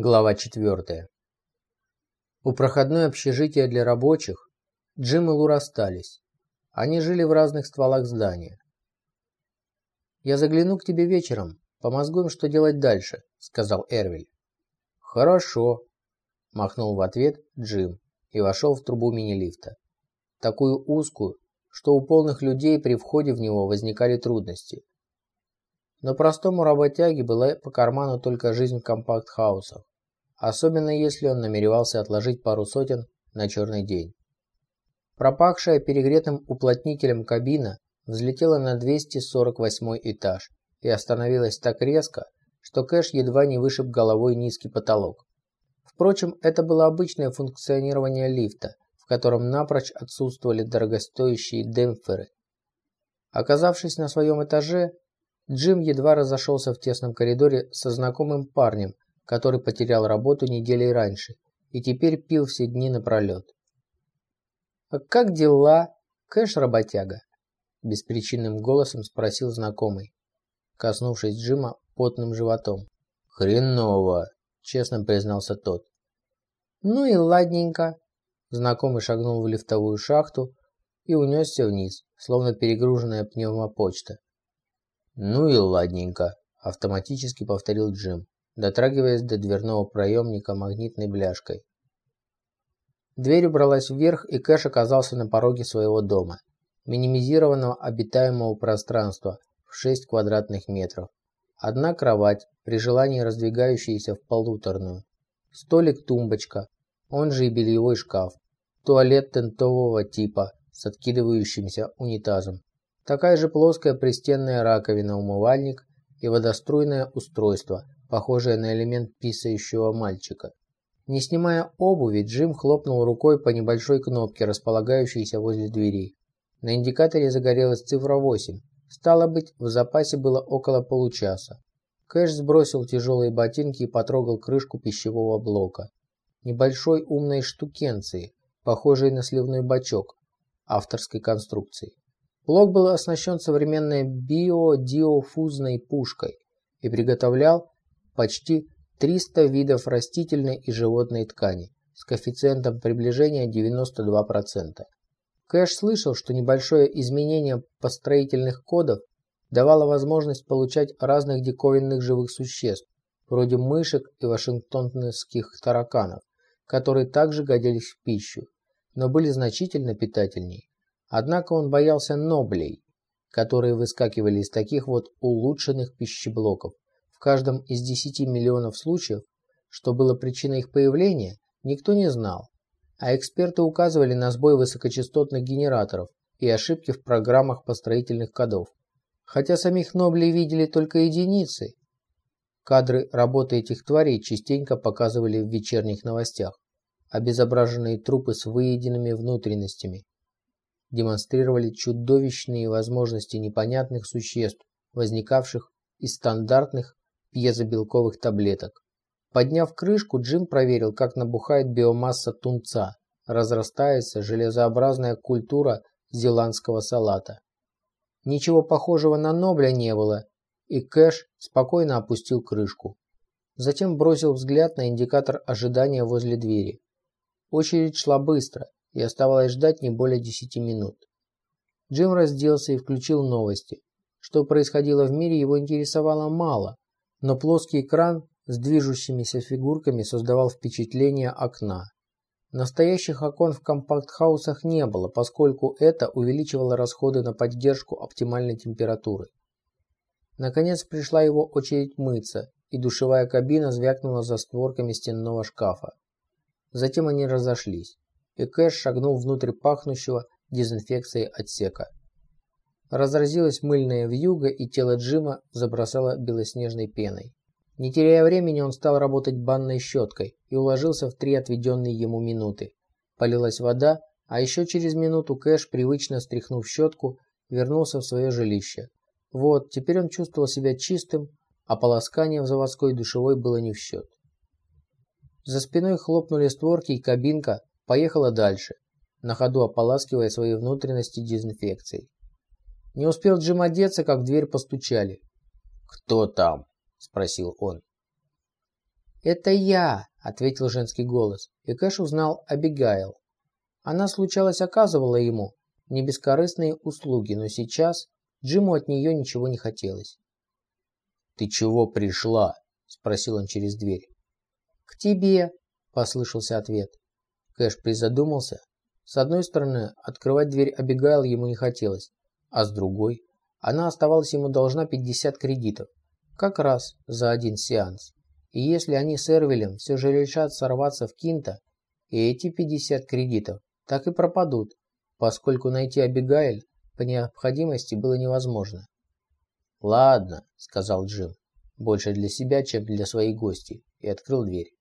Глава 4. У проходной общежития для рабочих Джим и Лу расстались. Они жили в разных стволах здания. «Я загляну к тебе вечером, помозгуем, что делать дальше», — сказал Эрвиль. «Хорошо», — махнул в ответ Джим и вошел в трубу мини-лифта. Такую узкую, что у полных людей при входе в него возникали трудности. Но простому работяге была по карману только жизнь в компакт-хаусах особенно если он намеревался отложить пару сотен на черный день. Пропахшая перегретым уплотнителем кабина взлетела на 248 этаж и остановилась так резко, что Кэш едва не вышиб головой низкий потолок. Впрочем, это было обычное функционирование лифта, в котором напрочь отсутствовали дорогостоящие демпферы. Оказавшись на своем этаже, Джим едва разошелся в тесном коридоре со знакомым парнем который потерял работу неделей раньше и теперь пил все дни напролет. «А как дела, кэш-работяга?» – беспричинным голосом спросил знакомый, коснувшись Джима потным животом. «Хреново!» – честно признался тот. «Ну и ладненько!» Знакомый шагнул в лифтовую шахту и унесся вниз, словно перегруженная пневмопочта. «Ну и ладненько!» – автоматически повторил Джим дотрагиваясь до дверного проемника магнитной бляшкой. Дверь убралась вверх, и Кэш оказался на пороге своего дома, минимизированного обитаемого пространства в 6 квадратных метров. Одна кровать, при желании раздвигающаяся в полуторную. Столик-тумбочка, он же и бельевой шкаф. Туалет тентового типа с откидывающимся унитазом. Такая же плоская пристенная раковина-умывальник и водоструйное устройство – похожее на элемент писающего мальчика. Не снимая обуви, Джим хлопнул рукой по небольшой кнопке, располагающейся возле двери. На индикаторе загорелась цифра 8. Стало быть, в запасе было около получаса. Кэш сбросил тяжелые ботинки и потрогал крышку пищевого блока. Небольшой умной штукенции, похожей на сливной бачок, авторской конструкции. Блок был оснащен современной биодиофузной пушкой и приготовлял почти 300 видов растительной и животной ткани с коэффициентом приближения 92%. Кэш слышал, что небольшое изменение построительных кодов давало возможность получать разных диковинных живых существ, вроде мышек и вашингтонских тараканов, которые также годились в пищу, но были значительно питательнее. Однако он боялся ноблей, которые выскакивали из таких вот улучшенных пищеблоков, в каждом из 10 миллионов случаев, что было причиной их появления, никто не знал, а эксперты указывали на сбой высокочастотных генераторов и ошибки в программах построительных кодов. Хотя самих Ноблей видели только единицы, кадры работы этих тварей частенько показывали в вечерних новостях. Обезображенные трупы с выеденными внутренностями демонстрировали чудовищные возможности непонятных существ, возникавших из стандартных пьезобелковых таблеток. Подняв крышку, Джим проверил, как набухает биомасса тунца, разрастается железообразная культура зеландского салата. Ничего похожего на Нобля не было, и Кэш спокойно опустил крышку. Затем бросил взгляд на индикатор ожидания возле двери. Очередь шла быстро, и оставалось ждать не более 10 минут. Джим разделся и включил новости. Что происходило в мире, его интересовало мало, но плоский экран с движущимися фигурками создавал впечатление окна. Настоящих окон в компакт-хаусах не было, поскольку это увеличивало расходы на поддержку оптимальной температуры. Наконец пришла его очередь мыться, и душевая кабина звякнула за створками стенного шкафа. Затем они разошлись, и Кэш шагнул внутрь пахнущего дезинфекцией отсека. Разразилась мыльная вьюга, и тело Джима забросало белоснежной пеной. Не теряя времени, он стал работать банной щеткой и уложился в три отведенные ему минуты. Полилась вода, а еще через минуту Кэш, привычно стряхнув щетку, вернулся в свое жилище. Вот, теперь он чувствовал себя чистым, а полоскание в заводской душевой было не в счет. За спиной хлопнули створки, и кабинка поехала дальше, на ходу ополаскивая свои внутренности дезинфекцией. Не успел Джим одеться, как в дверь постучали. «Кто там?» – спросил он. «Это я!» – ответил женский голос, и Кэш узнал Абигайл. Она, случалось, оказывала ему не бескорыстные услуги, но сейчас Джиму от нее ничего не хотелось. «Ты чего пришла?» – спросил он через дверь. «К тебе», – послышался ответ. Кэш призадумался. С одной стороны, открывать дверь Абигайл ему не хотелось, а с другой, она оставалась ему должна 50 кредитов, как раз за один сеанс. И если они с Эрвилем все же решат сорваться в Кинта, и эти 50 кредитов так и пропадут, поскольку найти Абигайль по необходимости было невозможно. «Ладно», — сказал Джим, больше для себя, чем для своих гостей, и открыл дверь.